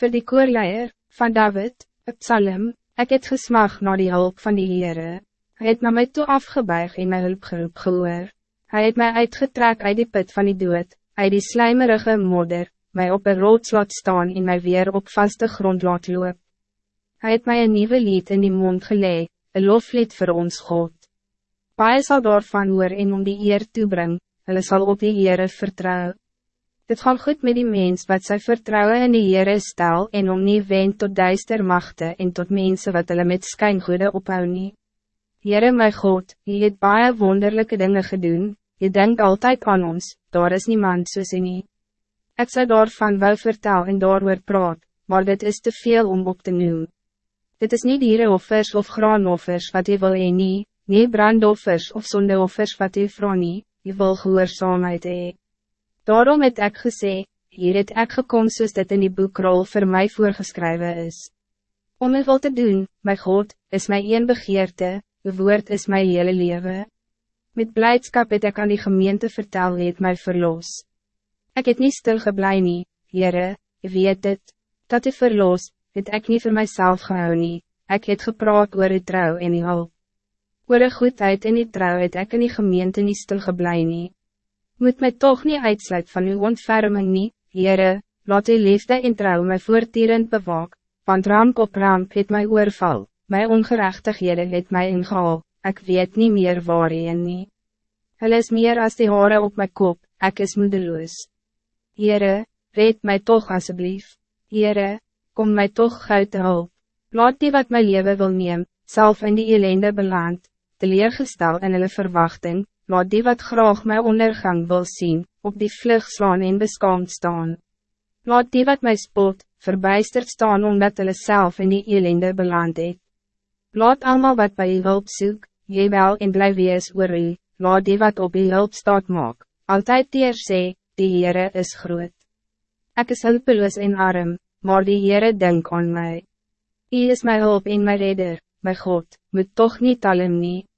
Voor die koorleier, van David, het psalm, ek het gesmag na die hulp van die Heere. Hij het na my toe afgebuig en my hulp geroep gehoor. Hij het mij uitgetrek uit die put van die dood, uit die slijmerige modder, mij op een rood laat staan en mij weer op vaste grond laat loop. Hij het mij een nieuwe lied in die mond gelee, een loflied voor ons God. Paie sal daarvan hoor en om die eer toebring, hulle sal op die Heere vertrouw. Dit gaan goed met die mens wat sy vertrouwen in die Heere stel en om nie wend tot duister machte en tot mensen wat hulle met skyngoede ophou nie. Heere my God, jy het baie wonderlijke dingen gedoen, je denkt altijd aan ons, daar is niemand soos nie. Ek sal daarvan wou vertel en daar praat, maar dit is te veel om op te noemen. Dit is niet dierenoffers of graanoffers wat je wil en nie, nie brandoffers of sondeoffers wat u vrouw nie, u wil gehoorzaamheid hee. Daarom het ek gesê, hier het ek gekom soos dit in die boekrol voor mij voorgeschreven is. Om het wil te doen, my God, is my een begeerte, uw woord is my hele leven. Met blijdschap het ek aan die gemeente vertel het my verlos. Ik het niet stilgeblij nie, Heere, u weet het, dat u verlos, het ek niet voor mijzelf gehou nie, ek het gepraat oor die trouw en die hulp. Oor de goedheid en die trouw het ek in die gemeente nie stilgeblij nie. Moet mij toch niet uitsluit van uw ontferming nie, Heere, laat die liefde en trouw my voortierend bewaak, want ramp op ramp het my oorval, my ongerechtighede het my ingehaal, ek weet niet meer waar en nie. Hulle is meer als die haren op mijn kop, ek is moedeloos. Heere, red mij toch alsjeblieft. Heere, kom mij toch uit de hulp. Laat die wat mijn leven wil neem, zelf in die ellende beland, teleergestel in hulle verwachting, laat die wat graag my ondergang wil zien, op die vlug slaan en beskaamd staan. Laat die wat my spot, verbijsterd staan omdat hulle self in die elende beland het. Laat allemaal wat bij je hulp soek, jy wel en bly wees oor u, laat die wat op je hulp staat maak, altyd dier sê, die Heere is groot. Ik is hulpeloos en arm, maar die Heere denk aan mij. Hij is mijn hulp en mijn redder, mijn God, moet toch niet alleen niet.